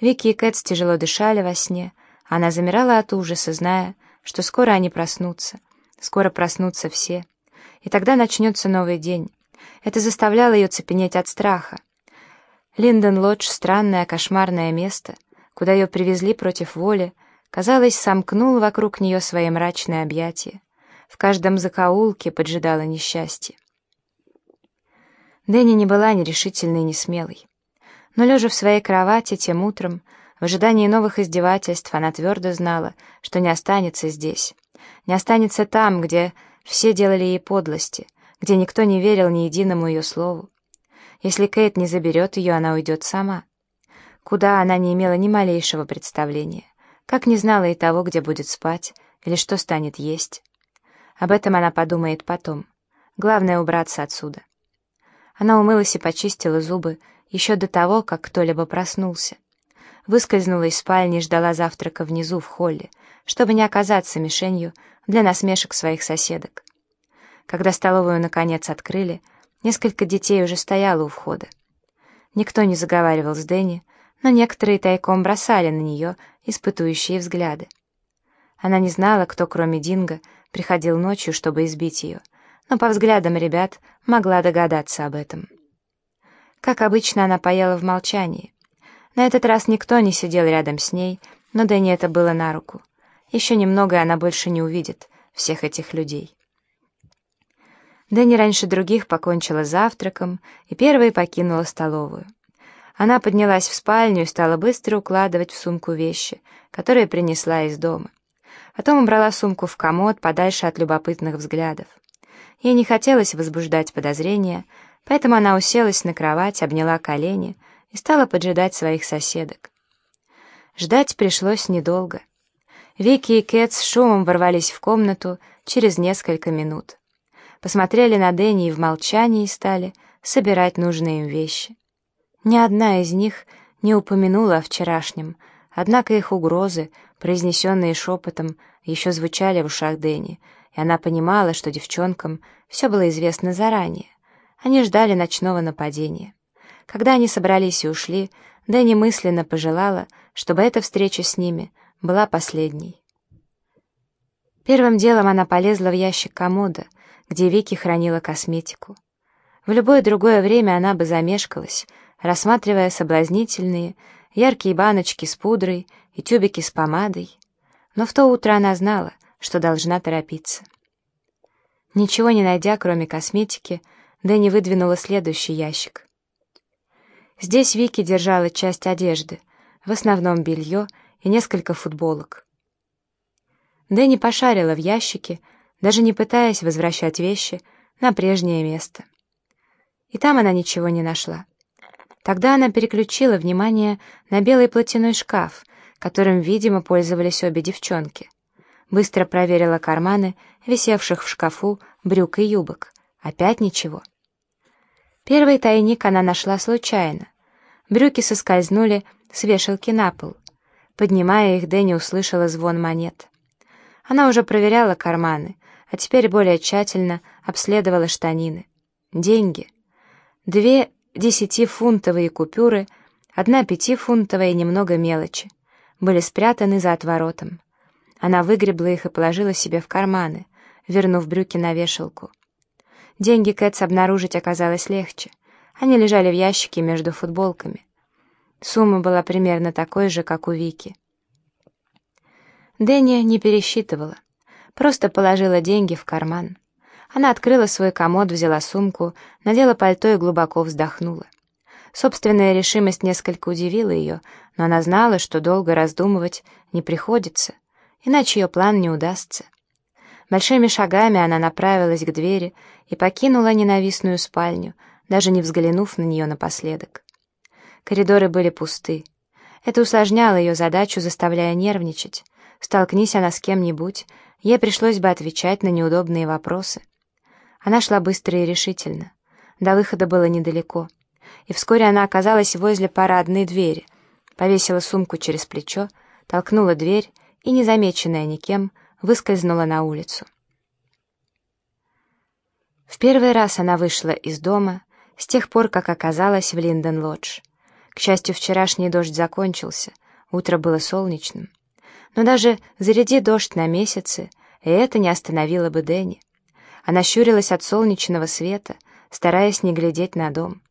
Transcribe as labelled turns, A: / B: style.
A: Вики и Кэтс тяжело дышали во сне, она замирала от ужаса, зная, что скоро они проснутся, скоро проснутся все, и тогда начнется новый день. Это заставляло ее цепенеть от страха. Линдон Лодж — странное кошмарное место, куда ее привезли против воли, казалось, сомкнул вокруг нее свои мрачные объятия. В каждом закоулке поджидало несчастье. Дэнни не была нерешительной и не смелой. Но, лежа в своей кровати тем утром, в ожидании новых издевательств, она твердо знала, что не останется здесь. Не останется там, где все делали ей подлости, где никто не верил ни единому ее слову. Если Кейт не заберет ее, она уйдет сама. Куда она не имела ни малейшего представления. Как не знала и того, где будет спать, или что станет есть. Об этом она подумает потом. Главное — убраться отсюда. Она умылась и почистила зубы еще до того, как кто-либо проснулся. Выскользнула из спальни и ждала завтрака внизу, в холле, чтобы не оказаться мишенью для насмешек своих соседок. Когда столовую наконец открыли, несколько детей уже стояло у входа. Никто не заговаривал с Дэнни, но некоторые тайком бросали на нее испытующие взгляды. Она не знала, кто, кроме Динго, приходил ночью, чтобы избить ее, но по взглядам ребят могла догадаться об этом. Как обычно, она поела в молчании. На этот раз никто не сидел рядом с ней, но Дэнни это было на руку. Еще немного, и она больше не увидит всех этих людей. Дэнни раньше других покончила завтраком и первой покинула столовую. Она поднялась в спальню и стала быстро укладывать в сумку вещи, которые принесла из дома. Потом убрала сумку в комод подальше от любопытных взглядов. Ей не хотелось возбуждать подозрения, поэтому она уселась на кровать, обняла колени и стала поджидать своих соседок. Ждать пришлось недолго. Вики и Кэт с шумом ворвались в комнату через несколько минут. Посмотрели на Дэнни и в молчании стали собирать нужные им вещи. Ни одна из них не упомянула о вчерашнем, однако их угрозы, произнесенные шепотом, еще звучали в ушах Дэнни, и она понимала, что девчонкам все было известно заранее. Они ждали ночного нападения. Когда они собрались и ушли, Дэнни мысленно пожелала, чтобы эта встреча с ними — была последней. Первым делом она полезла в ящик комода, где Вики хранила косметику. В любое другое время она бы замешкалась, рассматривая соблазнительные, яркие баночки с пудрой и тюбики с помадой, но в то утро она знала, что должна торопиться. Ничего не найдя, кроме косметики, Дэнни выдвинула следующий ящик. Здесь Вики держала часть одежды, в основном белье и несколько футболок. Дэнни пошарила в ящике, даже не пытаясь возвращать вещи на прежнее место. И там она ничего не нашла. Тогда она переключила внимание на белый платяной шкаф, которым, видимо, пользовались обе девчонки. Быстро проверила карманы, висевших в шкафу брюк и юбок. Опять ничего. Первый тайник она нашла случайно. Брюки соскользнули с вешалки на пол. Поднимая их, Дэнни услышала звон монет. Она уже проверяла карманы, а теперь более тщательно обследовала штанины. Деньги. Две десятифунтовые купюры, одна пятифунтовая и немного мелочи, были спрятаны за отворотом. Она выгребла их и положила себе в карманы, вернув брюки на вешалку. Деньги Кэтс обнаружить оказалось легче. Они лежали в ящике между футболками. Сумма была примерно такой же, как у Вики. Дэнни не пересчитывала, просто положила деньги в карман. Она открыла свой комод, взяла сумку, надела пальто и глубоко вздохнула. Собственная решимость несколько удивила ее, но она знала, что долго раздумывать не приходится, иначе ее план не удастся. Большими шагами она направилась к двери и покинула ненавистную спальню, даже не взглянув на нее напоследок. Коридоры были пусты. Это усложняло ее задачу, заставляя нервничать. Столкнись она с кем-нибудь, ей пришлось бы отвечать на неудобные вопросы. Она шла быстро и решительно. До выхода было недалеко. И вскоре она оказалась возле парадной двери, повесила сумку через плечо, толкнула дверь и, незамеченная никем, выскользнула на улицу. В первый раз она вышла из дома с тех пор, как оказалась в Линден-Лодж. К счастью, вчерашний дождь закончился, утро было солнечным. Но даже заряди дождь на месяцы, и это не остановило бы Дэнни. Она щурилась от солнечного света, стараясь не глядеть на дом.